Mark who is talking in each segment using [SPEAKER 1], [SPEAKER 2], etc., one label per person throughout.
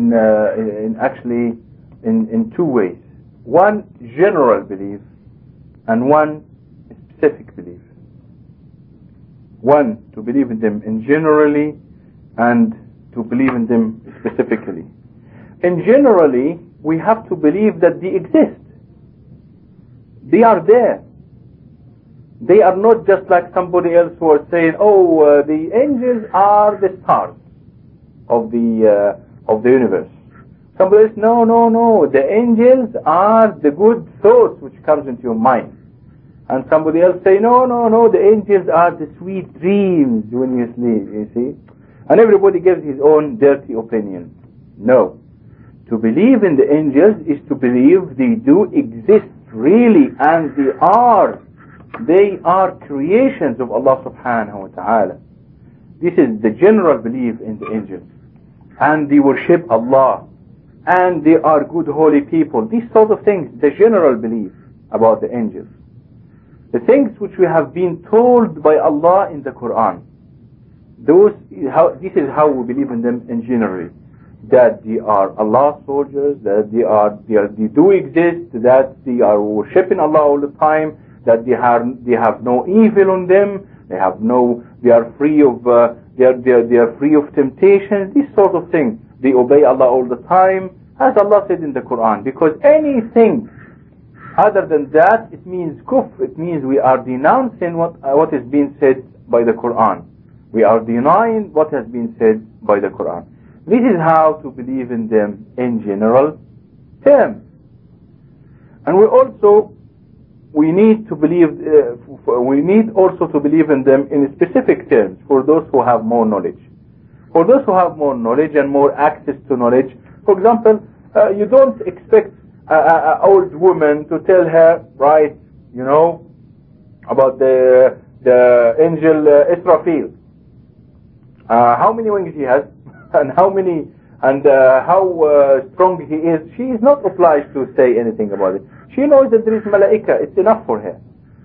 [SPEAKER 1] in, uh, in actually in, in two ways. One general belief and one specific belief. One, to believe in them in generally and to believe in them specifically. In generally, we have to believe that they exist. They are there. They are not just like somebody else who are saying, oh, uh, the angels are the stars of the uh, of the universe. Somebody says, no, no, no, the angels are the good thoughts which comes into your mind. And somebody else say, no, no, no, the angels are the sweet dreams when you sleep, you see. And everybody gives his own dirty opinion. No. To believe in the angels is to believe they do exist really and they are. They are creations of Allah subhanahu wa ta'ala. This is the general belief in the angels. And they worship Allah. And they are good holy people. These sort of things, the general belief about the angels. The things which we have been told by Allah in the Quran. Those, how, this is how we believe in them in general. That they are Allah's soldiers, that they are, they are, they do exist, that they are worshipping Allah all the time, that they have, they have no evil on them, they have no, they are free of, uh, they are, they are, they are free of temptation, this sort of thing. They obey Allah all the time, as Allah said in the Quran, because anything other than that, it means kufr. It means we are denouncing what, uh, what is being said by the Quran. We are denying what has been said by the Quran. This is how to believe in them in general terms. And we also, we need to believe, uh, we need also to believe in them in specific terms for those who have more knowledge. For those who have more knowledge and more access to knowledge, for example, uh, you don't expect an old woman to tell her, right, you know, about the the angel uh, Israfil. Uh, how many wings he has, and how many, and uh, how uh, strong he is. She is not obliged to say anything about it. She knows that there is malaika. It's enough for her.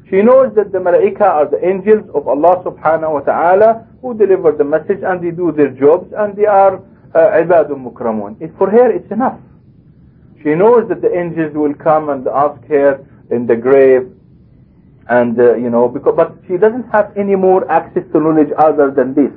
[SPEAKER 1] She knows that the malaika are the angels of Allah subhanahu wa ta'ala who deliver the message and they do their jobs and they are uh, ibadun mukramun. For her, it's enough. She knows that the angels will come and ask her in the grave, and uh, you know, because but she doesn't have any more access to knowledge other than this.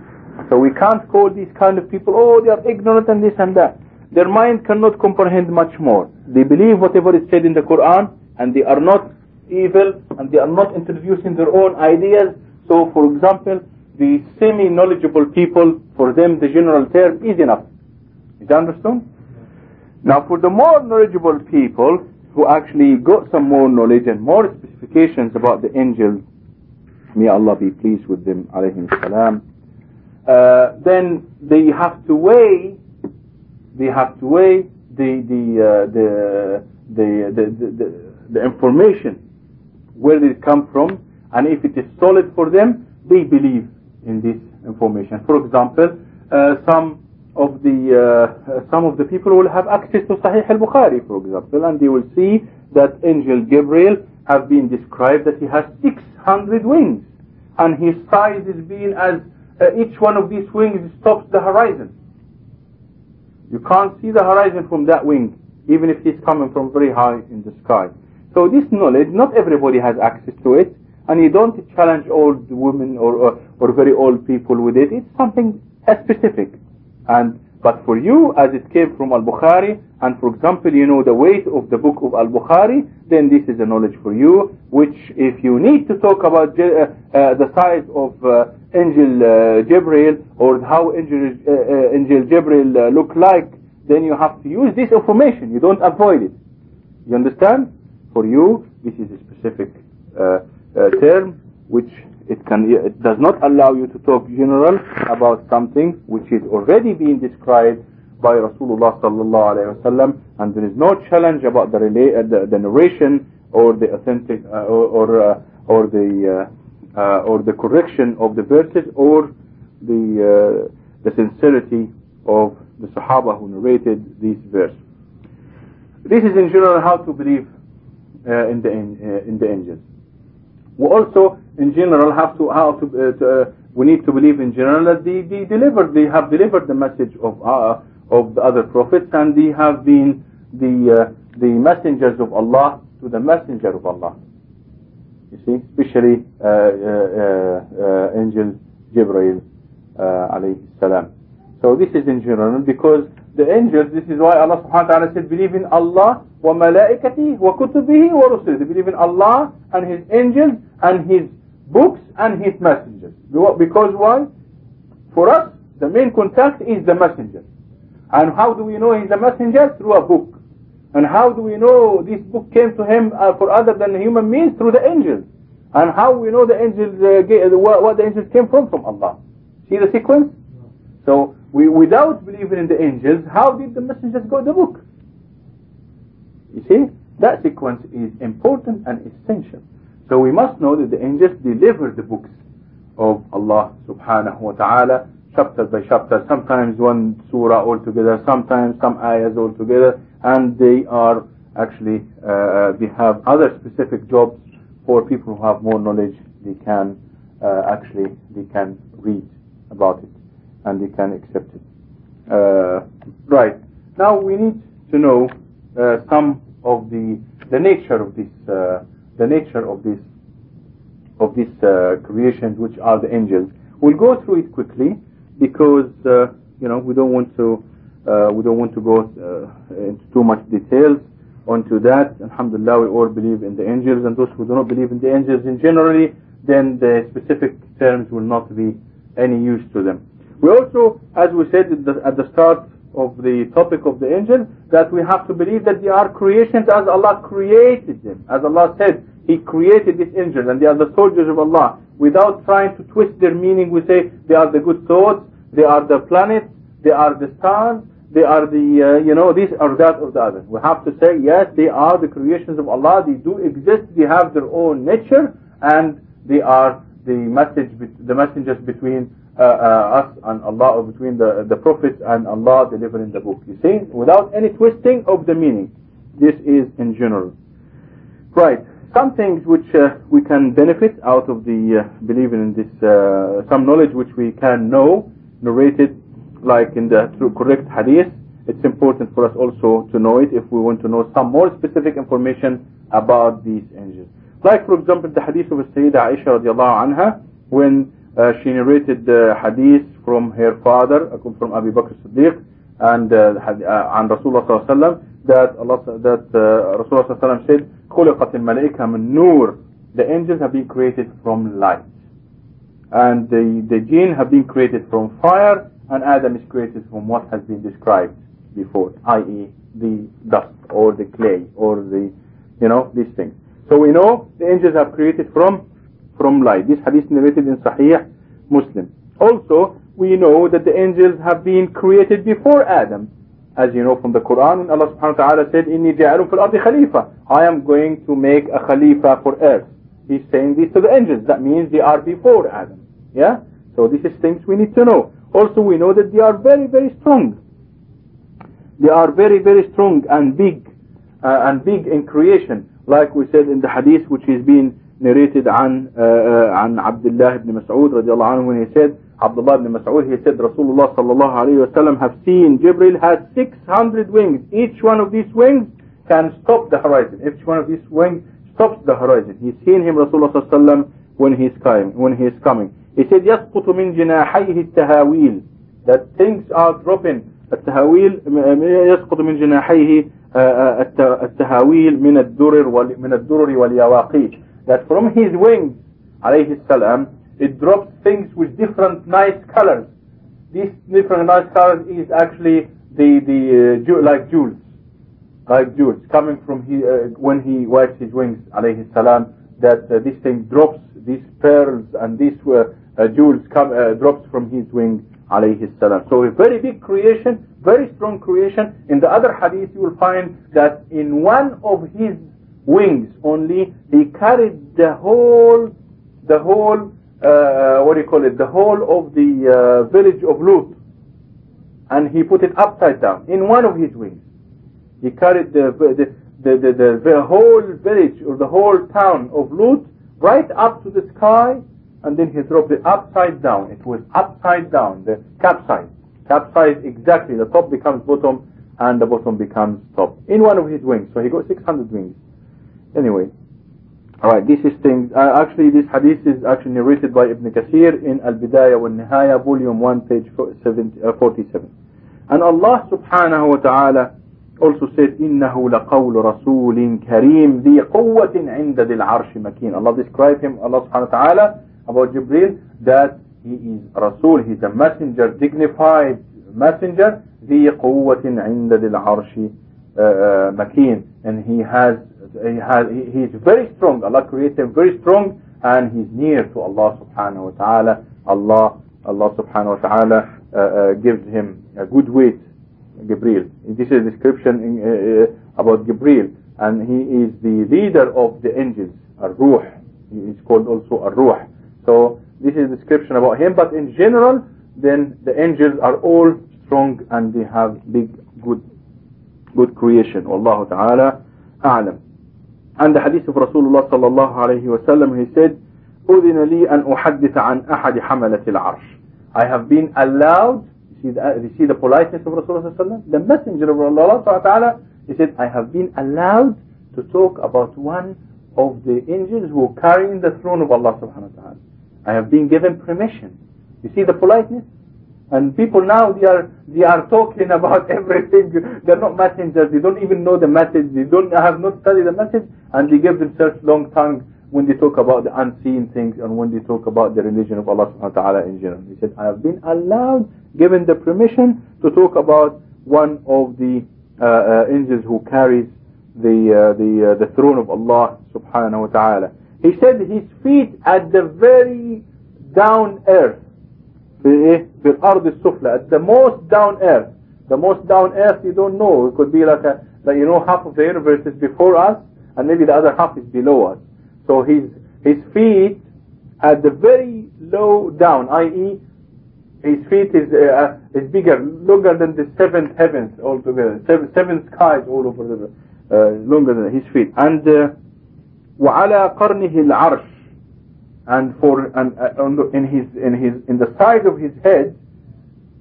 [SPEAKER 1] So we can't call these kind of people, oh, they are ignorant and this and that. Their mind cannot comprehend much more. They believe whatever is said in the Quran, and they are not evil, and they are not introducing their own ideas. So, for example, the semi-knowledgeable people, for them the general term is enough. Is that understood? Now for the more knowledgeable people who actually got some more knowledge and more specifications about the angels, may Allah be pleased with them, alayhim salam, uh, then they have to weigh, they have to weigh the the uh, the, the, the, the, the information where did it come from, and if it is solid for them, they believe in this information. For example, uh, some of the uh, some of the people will have access to Sahih al-Bukhari, for example, and they will see that angel Gabriel have been described that he has 600 wings, and his size is being as uh, each one of these wings stops the horizon. You can't see the horizon from that wing, even if it's coming from very high in the sky. So this knowledge, not everybody has access to it, and you don't challenge old women or, or, or very old people with it. It's something specific. And but for you, as it came from Al-Bukhari, and for example, you know the weight of the book of Al-Bukhari, then this is a knowledge for you, which if you need to talk about uh, uh, the size of uh, Angel uh, Gabriel, or how Angel, uh, Angel Gabriel look like, then you have to use this information. You don't avoid it. You understand? For you, this is a specific term, which it can it does not allow you to talk general about something which is already being described by Rasulullah sallallahu alaihi wasallam and there is no challenge about the, uh, the, the narration or the authentic uh, or or, uh, or the uh, uh, or the correction of the verses or the uh, the sincerity of the Sahaba who narrated this verse. This is in general how to believe in the in, in the angels. We also, in general, have to how to, uh, to uh, we need to believe in general that they, they delivered, they have delivered the message of uh, of the other prophets and they have been the, uh, the messengers of Allah to the messenger of Allah. You see, especially uh, uh, angel Jibreel alayhi salam. So this is in general because the angels, this is why Allah subhanahu wa ta'ala said, believe in Allah wa malaikatihi wa rusulihi. Believe in Allah and His angels and His books and His messengers. Because why? For us, the main contact is the messenger. And how do we know he's a messenger? Through a book. And how do we know this book came to him uh, for other than human means? Through the angels. And how we know the angels, uh, what the angels came from? From Allah. See the sequence? So, we, without believing in the angels, how did the messengers got the book? You see? That sequence is important and essential. So we must know that the angels deliver the books of Allah subhanahu wa ta'ala chapter by chapter, sometimes one surah altogether, sometimes some ayahs altogether, and they are actually, uh, uh, they have other specific jobs for people who have more knowledge, they can uh, actually, they can read about it, and they can accept it. Uh, right, now we need to know uh, some of the, the nature of this, uh, the nature of this, of these creations, which are the angels. We'll go through it quickly because uh, you know we don't want to uh, we don't want to go uh, into too much details onto that. Alhamdulillah, we all believe in the angels, and those who do not believe in the angels in generally, then the specific terms will not be any use to them. We also, as we said at the, at the start of the topic of the angels, that we have to believe that they are creations as Allah created them. As Allah said, He created these angels and they are the soldiers of Allah without trying to twist their meaning. We say they are the good thoughts, they are the planets, they are the stars, they are the, uh, you know, these or that or the other. We have to say, yes, they are the creations of Allah, they do exist, they have their own nature, and they are the message, the messengers between uh, uh, us and Allah, or between the, the prophets and Allah delivering the book. You see, without any twisting of the meaning. This is in general. Right some things which uh, we can benefit out of the uh, believing in this, uh, some knowledge which we can know, narrated like in the correct hadith. It's important for us also to know it if we want to know some more specific information about these angels. Like for example the hadith of Sayyidah Aisha radiallahu anha when uh, she narrated the hadith from her father, uh, from Abu Bakr Siddiq and uh, uh, and Rasulullah sallallahu alaihi wasallam that Allah that Rasulullah sallallahu said خلقت الملائكة من نور the angels have been created from light and the, the jinn have been created from fire and Adam is created from what has been described before i.e. the dust or the clay or the you know these things so we know the angels are created from from light this hadith narrated in Sahih Muslim also we know that the angels have been created before Adam as you know from the Quran when Allah subhanahu wa ta'ala said inni ja'alun fil ardi khalifa I am going to make a khalifa for earth he's saying this to the angels that means they are before Adam yeah so this is things we need to know also we know that they are very very strong they are very very strong and big uh, and big in creation like we said in the hadith which is being narrated عن uh, uh, عن عبد الله بن مسعود رضي الله عنه when he said Abdullah ibn Mas'ud, he said Rasulullah sallallahu alayhi wasallam have seen Jibril has 600 wings. Each one of these wings can stop the horizon. Each one of these wings stops the horizon. He's seen him Rasulullah sallallahu when he's coming. When he's coming. He said يسقط من جناحيه التهاويل. That things are dropping. التهاويل يسقط من جناحيه التهاويل من الدرر من الدرر واليواقيت. That from his wings عليه السلام it drops things with different nice colors. These different nice colors is actually the the uh, like jewels, like jewels coming from he uh, when he wipes his wings, alayhi salam. That uh, this thing drops these pearls and these uh, uh, jewels come uh, drops from his wing, alayhi salam. So a very big creation, very strong creation. In the other hadith, you will find that in one of his wings only, he carried the whole the whole uh, what do you call it, the whole of the uh, village of Lut. And he put it upside down in one of his wings. He carried the, the, the, the, the whole village or the whole town of Lut right up to the sky and then he dropped it upside down. It was upside down, the capside. capsize exactly. The top becomes bottom and the bottom becomes top in one of his wings. So he got 600 wings. Anyway, alright, this is things, uh, actually this hadith is actually narrated by Ibn Kathir in Al-Bidayah wa Nihaya, volume 1, page 47. Uh, and Allah subhanahu wa ta'ala also said إنه لقول رسول كريم ذي قوة عند ذي العرش مكين Allah described him Allah subhanahu wa ta'ala about Jibril that he is Rasul he's a messenger dignified messenger ذي قوة عند ذي العرش مكين and he has he has he is very strong Allah created him very strong and he's near to Allah subhanahu wa ta'ala Allah Allah subhanahu wa ta'ala uh, uh, gives him a good weight Gabriel. This is a description in, uh, about Gabriel, and he is the leader of the angels, Ar-Ruh. He is called also Ar-Ruh. So this is a description about him, but in general, then the angels are all strong and they have big, good, good creation. Wallahu ta'ala a'lam. And the hadith of Rasulullah sallallahu alayhi wa sallam, he said, أذن لي أن أحدث عن أحد حملة العرش. I have been allowed see the, you see the politeness of Rasulullah The messenger of Allah ta'ala, he said, I have been allowed to talk about one of the angels who are carrying the throne of Allah subhanahu wa ta'ala. I have been given permission. You see the politeness? And people now, they are, they are talking about everything. They're not messengers. They don't even know the message. They don't have not studied the message. And they give themselves long tongue when they talk about the unseen things and when they talk about the religion of Allah subhanahu wa ta'ala in general. He said, I have been allowed, given the permission to talk about one of the uh, uh, angels who carries the, uh, the, uh, the throne of Allah subhanahu wa ta'ala. He said his feet at the very down earth, في الأرض السفلى, at the most down earth. The most down earth you don't know. It could be like a, like you know half of the universe is before us and maybe the other half is below us. So his, his feet at the very low down, i.e. his feet is, uh, is bigger, longer than the seventh heavens altogether, seven, seven skies all over the, uh, longer than his feet. And uh, وعلى قرنه العرش and for and uh, in his in his in the side of his head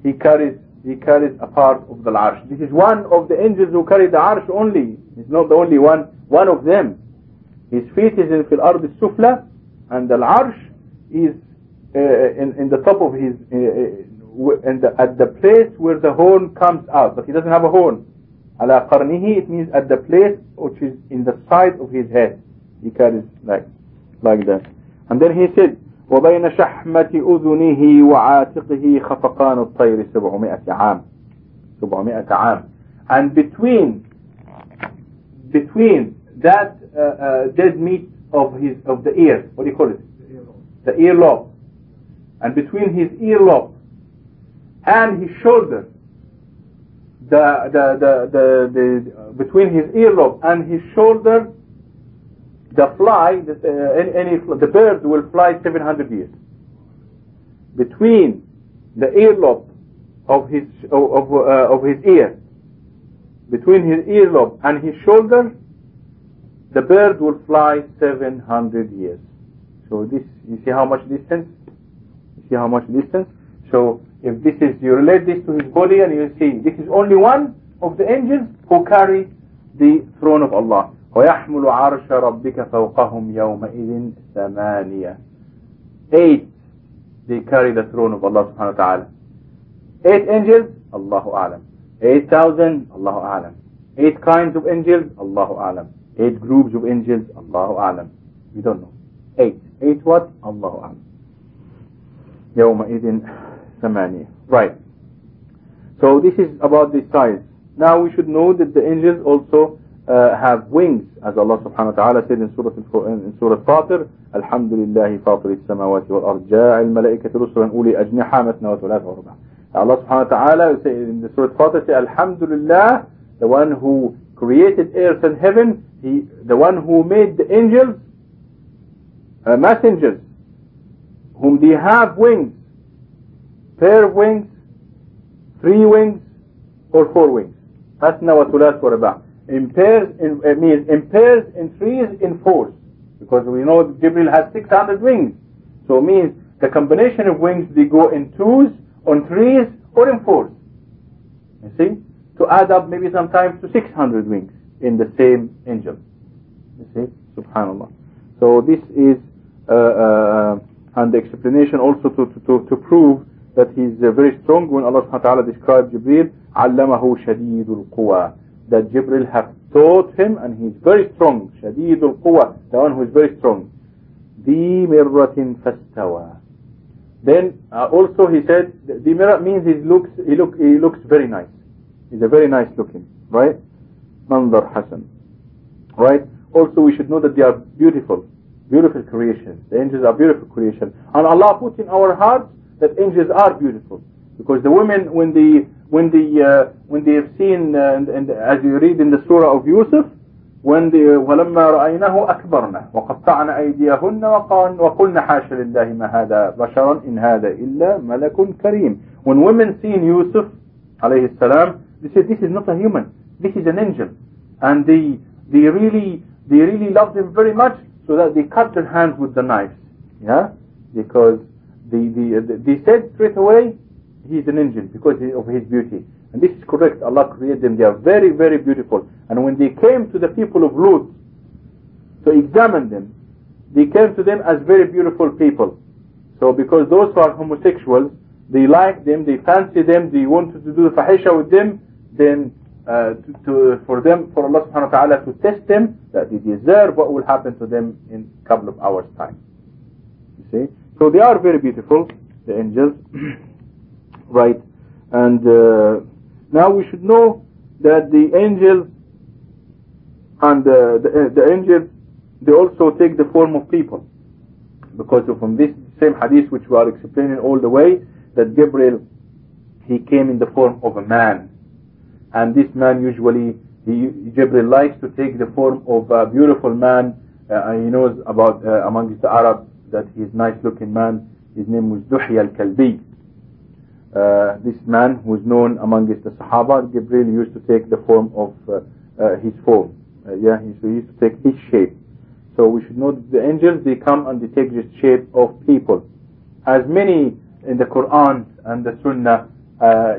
[SPEAKER 1] he carries he carries a part of the arsh. This is one of the angels who carry the arsh only. It's not the only one. One of them. His feet is in fil ard sufla and the arsh is uh, in, in the top of his uh, in the, at the place where the horn comes out but he doesn't have a horn ala qarnihi it means at the place which is in the side of his head he carries like like that and then he said وبين شحمة أذنه وعاتقه خفقان الطير سبعمائة عام سبعمائة عام and between between that uh, uh, dead meat of his of the ear. What do you call it? The earlobe. And between his earlobe and his shoulder, the the the the, the uh, between his earlobe and his shoulder, the fly, the, uh, any, the bird will fly 700 years. Between the earlobe of his of uh, of his ear, between his earlobe and his shoulder, the bird will fly 700 years. So this, you see how much distance? You see how much distance? So if this is, you relate this to his body and you see, this is only one of the angels who carry the throne of Allah. ويحمل عرش ربك فوقهم يومئذ ثمانية Eight, they carry the throne of Allah subhanahu wa ta'ala. Eight angels, Allahu A'lam. Eight thousand, Allahu A'lam. Eight kinds of angels, Allahu A'lam. Eight groups of angels, Allahu A'lam. We don't know. Eight. Eight what? Allahu A'lam. يومئذ ثمانية. Right. So this is about the size. Now we should know that the angels also uh, have wings, as Allah subhanahu wa ta'ala said in Surah in Surah Fatir, الحمد لله فاطر السماوات والأرض جاء الملائكة رسلا أولي أجنحة مثنى وثلاث ورباع. Allah subhanahu wa ta'ala say in the Surah Fatir say, Alhamdulillah, the one who created earth and heaven, he, the one who made the angels, uh, messengers, whom they have wings, pair of wings, three wings, or four wings. Asna wa thulas wa raba. In pairs, in, uh, means in pairs, in threes, in fours. Because we know Jibril has 600 wings. So it means the combination of wings, they go in twos, on threes, or in fours. You see? To add up maybe sometimes to 600 wings in the same angel. You see? Subhanallah. So this is, uh, uh, and the explanation also to, to, to prove that he's uh, very strong when Allah subhanahu wa ta'ala described Jibreel, علمه شديد القوى that Jibril have taught him and he's very strong شديد القوى the one who is very strong ذي مرة فاستوى then uh, also he said the mirror means he looks he look he looks very nice he's a very nice looking right منظر حسن right also we should know that they are beautiful beautiful creations the angels are beautiful creation and Allah put in our hearts that angels are beautiful because the women when they when they uh, when they have seen uh, and, and, as you read in the surah of Yusuf when they ولما رأيناه أكبرنا وقطعنا أيديهن وقلنا حاشا لله ما هذا بشرا إن هذا إلا ملك كريم when women seen Yusuf عليه السلام they said this is not a human this is an angel and they they really they really loved him very much so that they cut their hands with the knives yeah because the, the, they said straight away he is an angel because of his beauty. And this is correct. Allah created them. They are very, very beautiful. And when they came to the people of Lut to examine them, they came to them as very beautiful people. So because those who are homosexuals, they like them, they fancy them, they wanted to do the fahisha with them, then uh, to, to, for them, for Allah subhanahu wa ta'ala to test them, that they deserve what will happen to them in a couple of hours time. You see? So they are very beautiful, the angels. right? And uh, now we should know that the angels and uh, the, the angels, they also take the form of people. Because from this same hadith which we are explaining all the way, that Gabriel, he came in the form of a man. And this man usually, he, Gabriel likes to take the form of a beautiful man. Uh, he knows about uh, amongst the Arabs that he is nice looking man. His name was Duhya al-Kalbi Uh, this man who is known amongst the Sahaba, Gabriel used to take the form of uh, uh, his form. yeah, he, so he used to take his shape. So we should know that the angels, they come and they take the shape of people. As many in the Quran and the Sunnah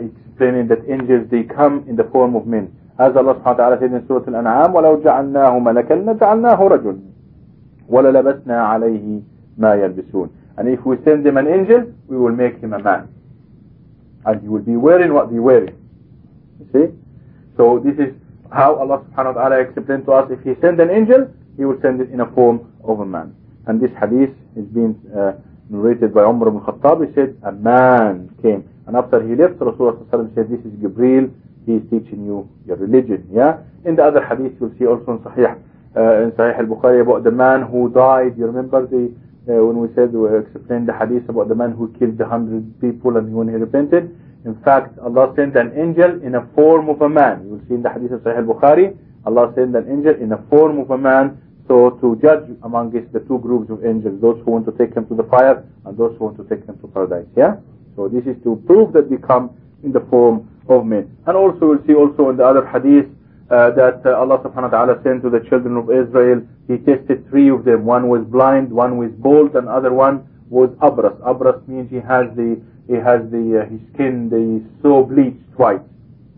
[SPEAKER 1] explaining that angels, they come in the form of men. As Allah subhanahu wa ta'ala said in Surah Al-An'am, وَلَوْ جَعَلْنَاهُ مَلَكًا لَجَعَلْنَاهُ رَجُلًا وَلَلَبَسْنَا عَلَيْهِ مَا يَلْبِسُونَ And if we send them an angel, we will make him a man and he will be wearing what they wearing. You see? So this is how Allah subhanahu wa ta'ala explained to us if he send an angel, he will send it in a form of a man. And this hadith is being uh, narrated by Umar ibn Khattab. He said, a man came. And after he left, Rasulullah said, this is Gabriel. He is teaching you your religion. Yeah. In the other hadith, you'll see also in Sahih, uh, in Sahih al-Bukhari about the man who died. You remember the uh, when we said we explained the hadith about the man who killed the hundred people and when he repented. In fact, Allah sent an angel in a form of a man. You will see in the hadith of Sahih al-Bukhari, Allah sent an angel in a form of a man so to judge among us the two groups of angels, those who want to take him to the fire and those who want to take him to paradise. Yeah? So this is to prove that they come in the form of men. And also we'll see also in the other hadith uh, that uh, Allah subhanahu wa ta'ala sent to the children of Israel. He tested three of them. One was blind, one was bald, and other one was abras. Abras means he has the he has the uh, his skin the so bleached white.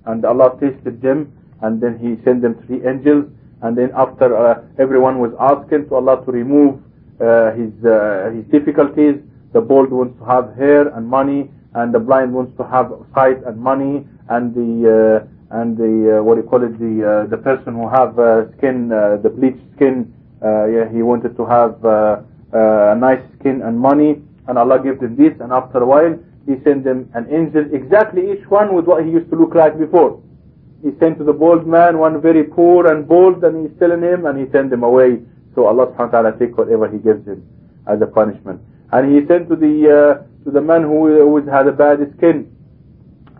[SPEAKER 1] And Allah tested them, and then He sent them three angels. And then after uh, everyone was asking to Allah to remove uh, his uh, his difficulties, the bald wants to have hair and money, and the blind wants to have sight and money, and the and the uh, what do you call it the uh, the person who have uh, skin uh, the bleached skin uh, yeah he wanted to have uh, a nice skin and money and Allah gave them this and after a while he sent them an angel exactly each one with what he used to look like before. He sent to the bald man one very poor and bald and he's telling him and he sent them away. So Allah subhanahu wa ta'ala take whatever he gives him as a punishment. And he sent to the uh, to the man who, who had a bad skin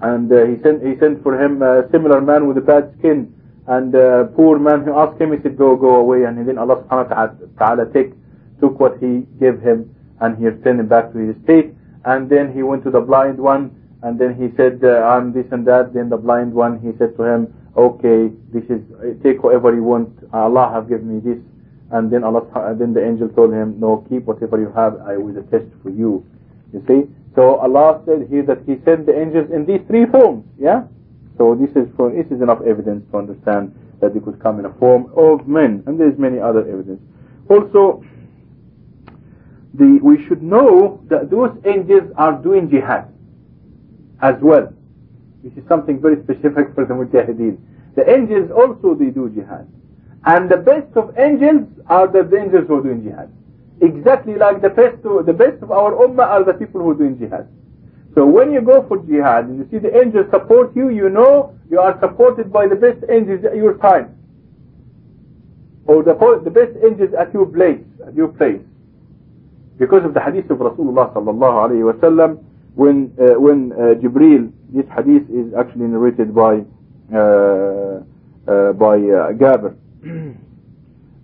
[SPEAKER 1] and uh, he sent he sent for him a similar man with a bad skin. And uh, poor man who asked him he said go go away. And then Allah subhanahu wa ta'ala take, took what he gave him and he sent him back to his state. And then he went to the blind one. And then he said uh, I'm this and that. Then the blind one he said to him okay this is take whatever you want. Allah have given me this. And then Allah then the angel told him no keep whatever you have. I will test for you. You see so Allah said here that He sent the angels in these three forms. Yeah. So this is for, this is enough evidence to understand that they could come in a form of men, and there's many other evidence. Also, the, we should know that those angels are doing jihad as well. This is something very specific for the mujahideen. The angels also they do jihad. And the best of angels are the angels who are doing jihad. Exactly like the best, of, the best of our ummah are the people who are doing jihad. So when you go for jihad and you see the angels support you, you know you are supported by the best angels at your time. Or the, the best angels at your place, at your place. Because of the hadith of Rasulullah sallallahu alayhi wa sallam, when, uh, when uh, Jibreel, this hadith is actually narrated by, uh, uh by uh.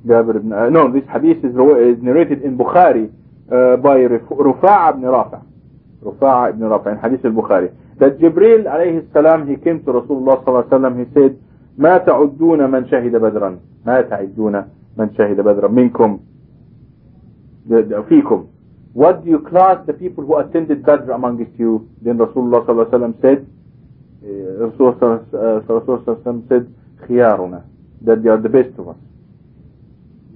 [SPEAKER 1] Jabir ibn, uh, no, this hadith is, narrated in Bukhari by Rufa'a ibn Rafa'. Rufa'a ibn Rafa' in hadith al-Bukhari. That Jibreel alayhi salam, he came to Rasulullah sallallahu alayhi wa sallam, he said, ما تعدون من شهد بدرا ما تعدون من شهد بدرا منكم فيكم what do you class the people who attended Badr amongst you then Rasulullah صلى الله عليه وسلم said Rasulullah صلى الله عليه وسلم said خيارنا that they are the best of us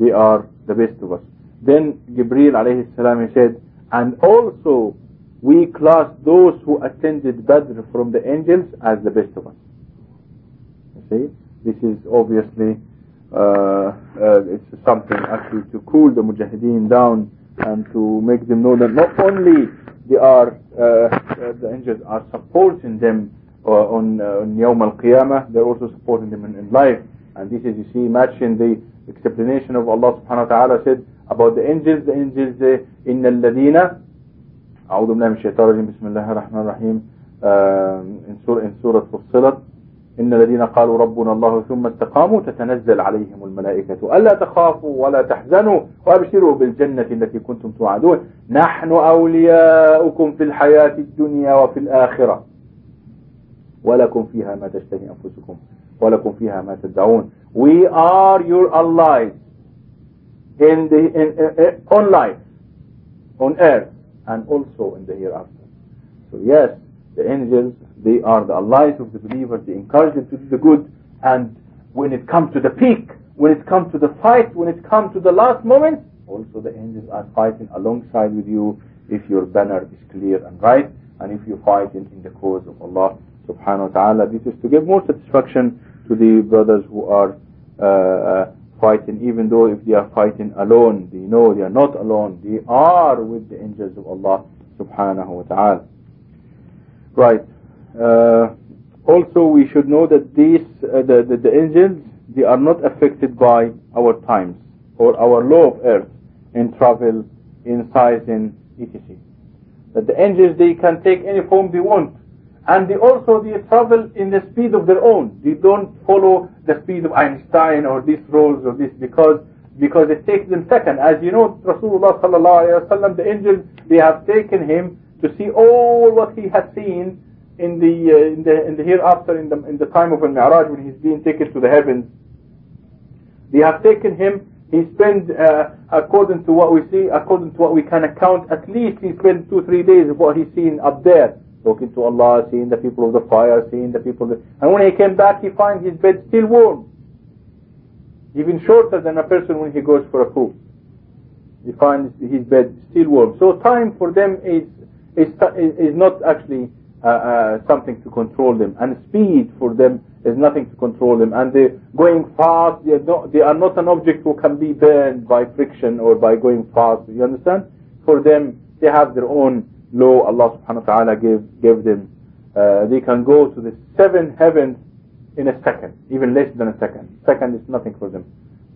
[SPEAKER 1] They are the best of us. Then Gabriel alayhi salam said, and also we class those who attended Badr from the angels as the best of us. You see, this is obviously uh, uh, it's something actually to cool the mujahideen down and to make them know that not only they are uh, uh the angels are supporting them uh, on, uh, on Yawm al-Qiyamah, they're also supporting them in, in life. And this is, you see, matching the explanation of Allah subhanahu wa ta'ala said about the angels the angels إن الذين أعوذ بالله من الشيطان الرجيم بسم الله الرحمن الرحيم in Surah in Surah Fussilat إن الذين قالوا ربنا الله ثم استقاموا تتنزل عليهم الملائكة ألا تخافوا ولا تحزنوا وأبشروا بالجنة التي كنتم توعدون نحن أولياؤكم في الحياة الدنيا وفي الآخرة ولكم فيها ما تشتهي أنفسكم ولكم فيها ما تدعون We are your allies in the in, in, on life on earth and also in the hereafter so yes the angels They are the allies of the believers. They encourage them to do the good. And when it comes to the peak, when it comes to the fight, when it comes to the last moment, also the angels are fighting alongside with you if your banner is clear and right, and if you fight in, in the cause of Allah subhanahu wa ta'ala. This is to give more satisfaction to the brothers who are uh, uh, fighting, even though if they are fighting alone, they know they are not alone. They are with the angels of Allah subhanahu wa ta'ala. Right. Uh, also, we should know that these uh, the, the, the angels they are not affected by our times or our law of earth in travel, in size, in etc. That the angels they can take any form they want, and they also they travel in the speed of their own. They don't follow the speed of Einstein or these rules or this because because it takes them second. As you know, Rasulullah sallallahu alaihi wasallam, the angels they have taken him to see all what he has seen in the uh, in the in the hereafter in the in the time of al-Mi'raj when he's being taken to the heavens they have taken him he spent uh, according to what we see according to what we can account at least he spent two three days of what he's seen up there talking to Allah seeing the people of the fire seeing the people and when he came back he finds his bed still warm. Even shorter than a person when he goes for a poop he finds his bed still warm. So time for them is is, is not actually uh, uh, something to control them. And speed for them is nothing to control them. And they going fast. They are, not, they are not an object who can be burned by friction or by going fast. You understand? For them they have their own law Allah subhanahu wa ta'ala gave, gave them uh, they can go to the seven heavens in a second even less than a second second is nothing for them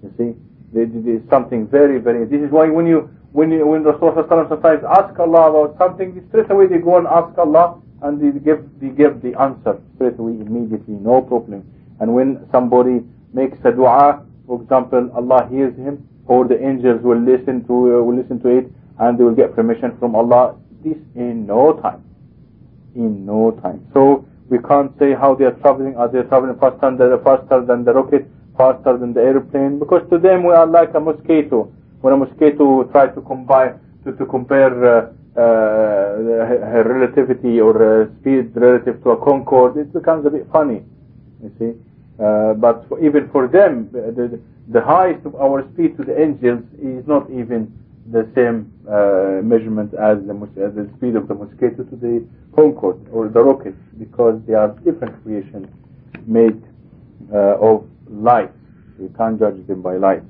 [SPEAKER 1] you see it's something very very this is why when you when you, when Rasulullah sometimes ask Allah about something straight away they go and ask Allah and they give, they give the answer straight away immediately, no problem. And when somebody makes a dua, for example, Allah hears him, or the angels will listen to uh, will listen to it, and they will get permission from Allah. This in no time, in no time. So we can't say how they are traveling. Are they traveling faster than the faster than the rocket, faster than the airplane? Because to them we are like a mosquito. When a mosquito tries to to, to compare. Uh, uh, her relativity or uh, speed relative to a Concorde, it becomes a bit funny. You see, uh, but for, even for them, the, the height of our speed to the angels is not even the same uh, measurement as the, uh, the speed of the mosquito to the Concorde or the rocket because they are different creations made uh, of light. You can't judge them by light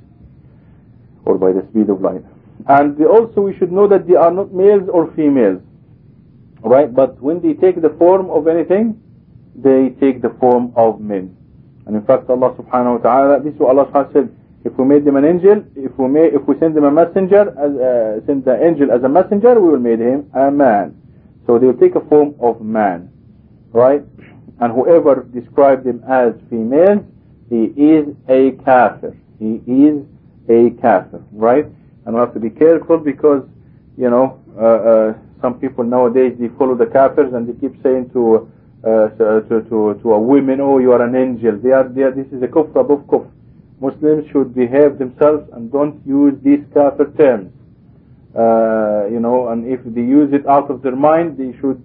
[SPEAKER 1] or by the speed of light. And also we should know that they are not males or females. Right? But when they take the form of anything, they take the form of men. And in fact Allah subhanahu wa ta'ala, this is what Allah said, if we made them an angel, if we if we send them a messenger, as, uh, send the angel as a messenger, we will make him a man. So they will take a form of man, right? And whoever described him as female, he is a kafir. He is a kafir, right? And we have to be careful because, you know, uh, uh, some people nowadays they follow the kafirs and they keep saying to uh, to, to to a woman, oh, you are an angel. They are, they are this is a kufr above kufr. Muslims should behave themselves and don't use these kafir terms. Uh, you know, and if they use it out of their mind, they should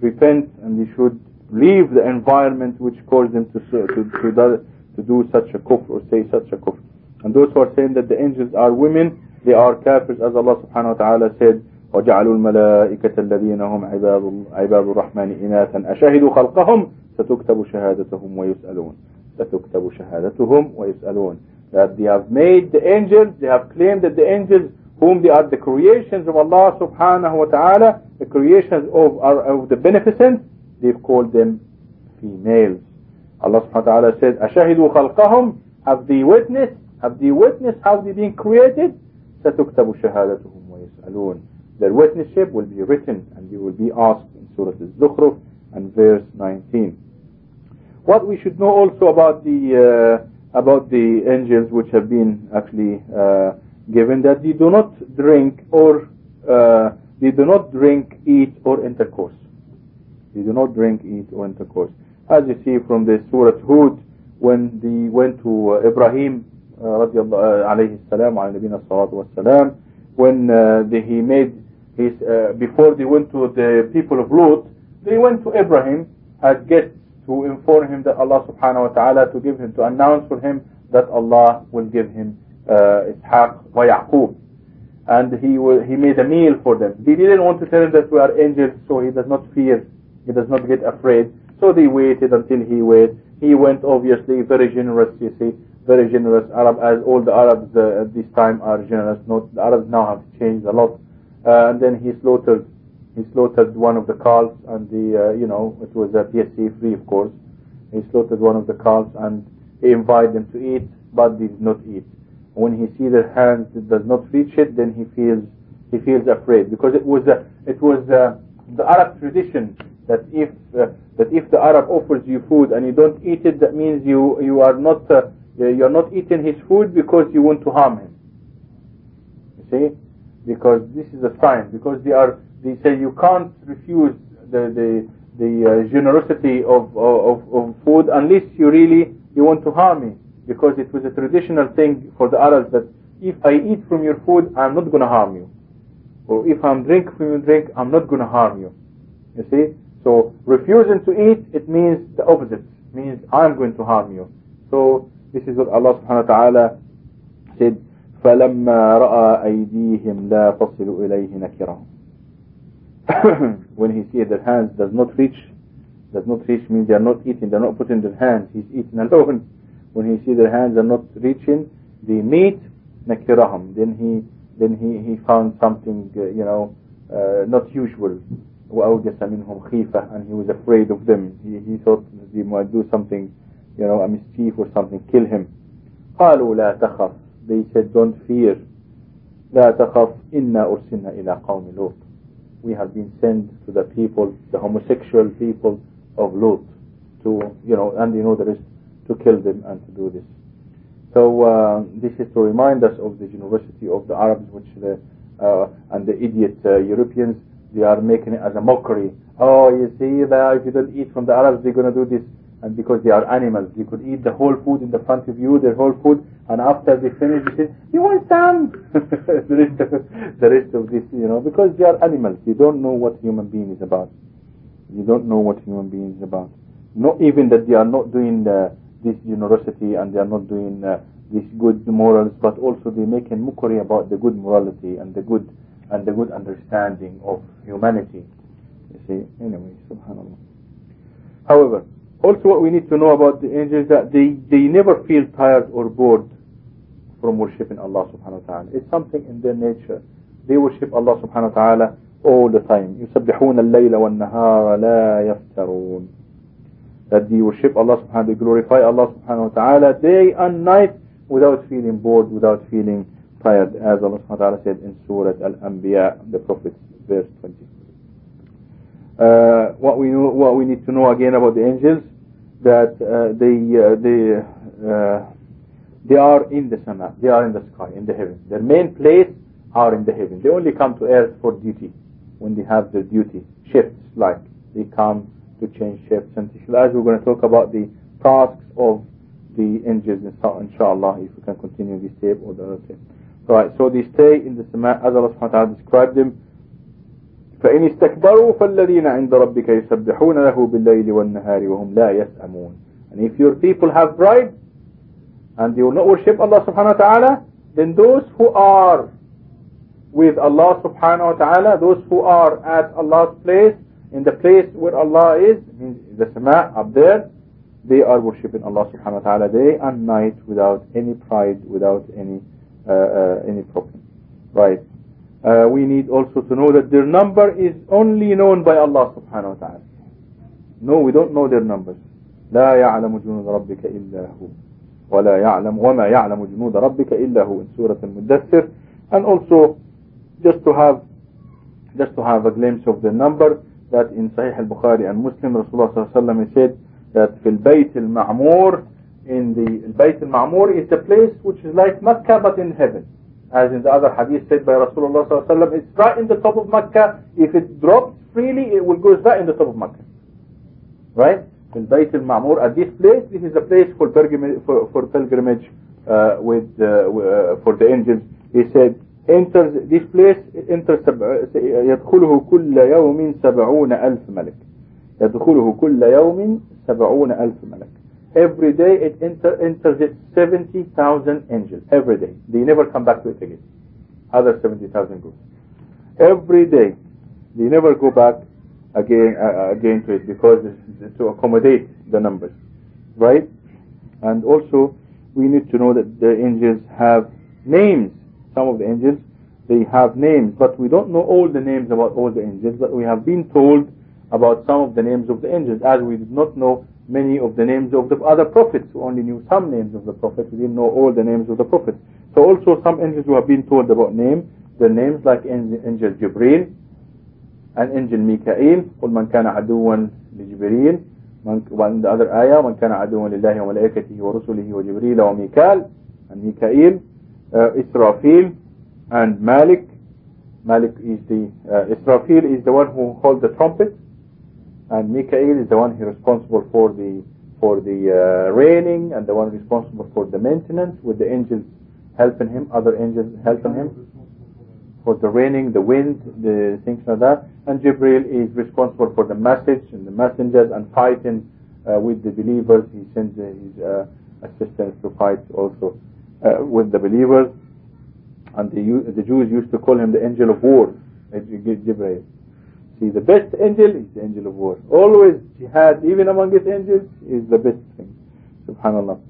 [SPEAKER 1] repent and they should leave the environment which caused them to to to, do, to do such a kufr or say such a kufr. And those who are saying that the angels are women, they are kafirs as Allah subhanahu wa ta'ala said, وجعلوا الملائكة الذين هم عباد عباد الرحمن إناثا أشهدوا خلقهم ستكتب شهادتهم ويسألون ستكتب شهادتهم ويسألون that they have made the angels they have claimed that the angels whom they are the creations of Allah subhanahu wa ta'ala the creations of, of the beneficent they've called them females Allah subhanahu wa ta'ala said أشهدوا خلقهم have they witnessed have they witnessed how they been created ستكتب شهادتهم ويسألون their witnesship will be written and they will be asked in Surah Al-Zukhruf and verse 19 what we should know also about the uh, about the angels which have been actually uh, given that they do not drink or uh, they do not drink, eat or intercourse. They do not drink, eat or intercourse. As you see from the Surah Hud, when they went to uh, Ibrahim uh, alayhi salam, salatu when uh, he made his, uh, before they went to the people of Lut, they went to Ibrahim as guests to inform him that Allah subhanahu wa ta'ala to give him, to announce for him that Allah will give him uh, Ishaq wa Yaqub. And he will, he made a meal for them. They didn't want to tell him that we are angels, so he does not fear, he does not get afraid. So they waited until he waited. He went obviously very generous, you see, very generous Arab, as all the Arabs uh, at this time are generous. Not, the Arabs now have changed a lot. Uh, and then he slaughtered he slaughtered one of the calves and the uh, you know it was a BSE free of course. He slaughtered one of the calves and he invited them to eat but they did not eat. When he sees their hands it does not reach it then he feels he feels afraid. Because it was a, it was a, the Arab tradition that if uh, that if the Arab offers you food and you don't eat it that means you you are not uh, you are not eating his food because you want to harm him. You see? Because this is a sign. Because they are they say you can't refuse the the the uh, generosity of, of of food unless you really you want to harm me because it was a traditional thing for the Arabs that if I eat from your food I'm not going to harm you or if I'm drink from your drink I'm not going to harm you you see so refusing to eat it means the opposite means I'm going to harm you so this is what Allah subhanahu wa ta'ala said فلما رأى أيديهم لا تصل إليه نكرهم when he sees that hands does not reach, does not reach means they are not eating, they are not putting their hands, he's eating alone. When he sees their hands are not reaching the meat, nakirahum. Then he, then he, he found something, uh, you know, uh, not usual. وأوجس منهم خيفة and he was afraid of them. He, he thought they might do something, you know, a mischief or something, kill him. قالوا لا تخف. They said, don't fear. لا تخف إنا أرسلنا إلى قوم لوط we have been sent to the people, the homosexual people of Lut, to, you know, and you know the rest, to kill them and to do this. So uh, this is to remind us of the generosity of the Arabs, which the, uh, and the idiot uh, Europeans, they are making it as a mockery. Oh, you see that if you don't eat from the Arabs, they're going to do this and because they are animals, they could eat the whole food in the front of you, their whole food, and after they finish, they say, you want some? the, rest of, the rest of this, you know, because they are animals. You don't know what human being is about. You don't know what human being is about. not even that they are not doing this generosity and they are not doing uh, these good morals, but also they make a mockery about the good morality and the good and the good understanding of humanity. You see, anyway, subhanallah. However, also what we need to know about the angels that they, they never feel tired or bored from worshipping Allah subhanahu wa ta'ala. It's something in their nature. They worship Allah subhanahu wa ta'ala all the time. يسبحون الليل والنهار لا يفترون. That they worship Allah subhanahu wa ta'ala, they glorify Allah subhanahu wa ta'ala day and night without feeling bored, without feeling tired, as Allah subhanahu wa ta'ala said in Surah Al-Anbiya, the Prophet, verse 20. Uh, what we know, what we need to know again about the angels, that uh, they uh, they uh, they are in the sama, they are in the sky, in the heaven. Their main place are in the heaven. They only come to earth for duty, when they have their duty shifts. Like they come to change shifts, and as we're going to talk about the tasks of the angels, inshallah, if we can continue this tape or the other tape. Right, so they stay in the sama as Allah subhanahu wa ta'ala described them. فإن استكبروا فالذين عند ربك يسبحون له بالليل والنهار وهم لا يسأمون and if your people have pride and they will not worship Allah subhanahu wa ta'ala then those who are with Allah subhanahu wa ta'ala those who are at Allah's place in the place where Allah is the sama up there they are worshipping Allah subhanahu wa ta'ala day and night without any pride without any uh, uh, any problem right uh, we need also to know that their number is only known by Allah subhanahu wa ta'ala. No, we don't know their numbers. لا يعلم جنود ربك إلا هو ولا يعلم وما يعلم جنود ربك إلا هو in Surah Al-Muddassir and also just to have just to have a glimpse of the number that in Sahih al-Bukhari and Muslim Rasulullah صلى الله عليه وسلم said that في البيت المعمور in the البيت المعمور is the place which is like Mecca but in heaven as in the other hadith said by Rasulullah sallallahu it's right in the top of Mecca. If it drops freely, it will go right in the top of Mecca. Right? In Bayt al-Ma'mur, at this place, this is a place for pilgrimage, for, for pilgrimage uh, with uh, uh, for the angels. He said, enters this place, enters يدخله كل يوم سبعون ألف ملك. يدخله كل يوم سبعون ألف ملك. Every day it enter, enters it 70,000 angels. Every day. They never come back to it again. Other 70,000 go. Every day. They never go back again uh, again to it because to accommodate the numbers. Right? And also we need to know that the angels have names. Some of the angels, they have names. But we don't know all the names about all the angels. But we have been told about some of the names of the angels as we did not know many of the names of the other prophets. We only knew some names of the prophets. We didn't know all the names of the prophets. So also some angels who have been told about name, the names like angel Jibreel and angel Mikael. قل من كان عدوا لجبريل and the other ayah من كان عدوا لله وملائكته ورسله وجبريل وميكال and Mikael uh, Israfil and Malik Malik is the uh, Israfil is the one who holds the trumpet and Mikael is the one who responsible for the for the uh, raining and the one responsible for the maintenance with the angels helping him other angels helping him for the raining the wind the things like that. And Jibril is responsible for the message and the messengers and fighting uh, with the believers. He sends his uh, assistants to fight also uh, with the believers. And the, the Jews used to call him the angel of war Jibril See, the best angel is the angel of war. Always jihad, even among his angels, is the best thing. Subhanallah.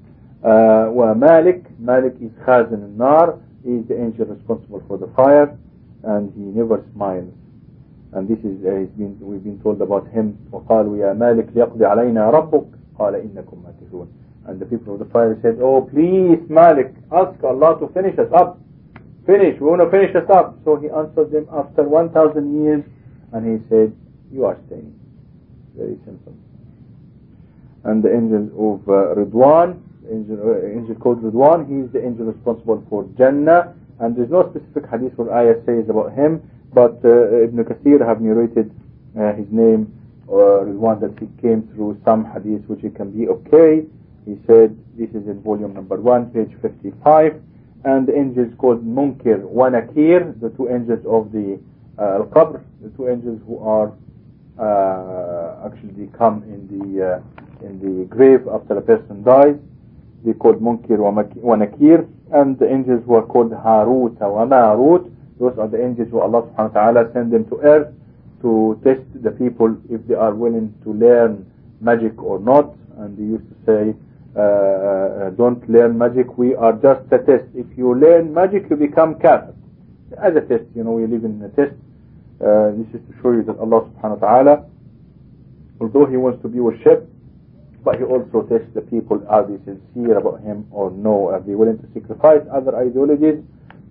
[SPEAKER 1] Uh, Malik, Malik is Khazin al-Nar, he is the angel responsible for the fire, and he never smiles. And this is, uh, he's been, we've been told about him, وقالوا يا مالك ليقضي علينا ربك قال إنكم ماكثون And the people of the fire said, oh please Malik, ask Allah to finish us up. Finish, we want to finish us up. So he answered them after 1,000 years, and he said, you are staying. Very simple. And the angel of uh, Ridwan, angel, uh, angel called Ridwan, he is the angel responsible for Jannah. And there's no specific hadith or ayah says about him, but uh, Ibn Kathir have narrated uh, his name, uh, Ridwan, that he came through some hadith which it can be okay. He said, this is in volume number 1, page 55. And the angels called Munkir wa Nakir, the two angels of the Al-Qabr, the two angels who are uh, actually come in the uh, in the grave after a person dies. They called Munkir wa Nakir, and the angels were called Harut wa Marut. Those are the angels who Allah subhanahu wa ta'ala sent them to earth to test the people if they are willing to learn magic or not. And they used to say, uh, uh, don't learn magic, we are just a test. If you learn magic, you become kafir. As a test, you know, we live in a test. Uh, this is to show you that Allah subhanahu wa ta'ala, although He wants to be worshipped, but He also tests the people, are they sincere about Him or no? Are they willing to sacrifice other ideologies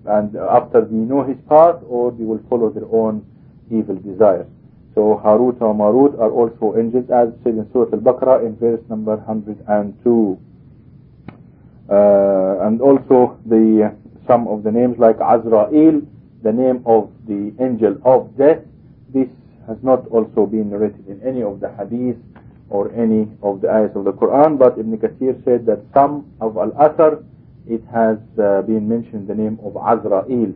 [SPEAKER 1] and after they know His path or they will follow their own evil desires? So Harut and Marut are also angels as said in Surah Al-Baqarah in verse number 102. Uh, and also the some of the names like Azrael, the name of the angel of death. This has not also been narrated in any of the hadith or any of the ayahs of the Quran, but Ibn Kathir said that some of Al-Athar, it has uh, been mentioned the name of Azrael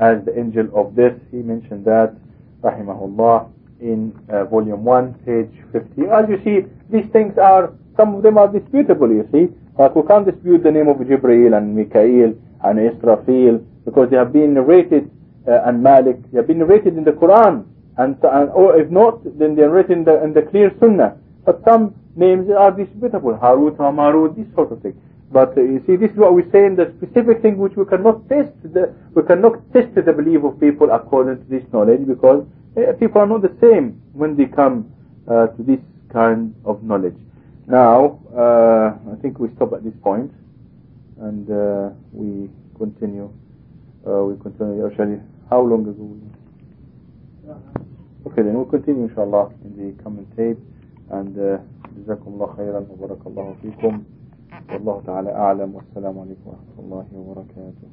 [SPEAKER 1] as the angel of death. He mentioned that, rahimahullah, in uh, volume 1, page 50. As you see, these things are, some of them are disputable, you see. But we can't dispute the name of Jibreel and Mikael and Israfil because they have been narrated uh, and Malik, they have been narrated in the Quran. And, and or if not, then they're written in the, in the clear Sunnah. But some names are disputable, Harut, Hamarut, this sort of thing. But uh, you see, this is what we say in the specific thing which we cannot test. The, we cannot test the belief of people according to this knowledge because uh, people are not the same when they come uh, to this kind of knowledge. Now, uh, I think we stop at this point and uh, we continue. Uh, we continue. Actually, how long ago? We... Okay, then we'll continue, inshallah, in the coming tape. And جزاكم الله خيرا وبارك الله فيكم والله تعالى أعلم والسلام عليكم ورحمة الله وبركاته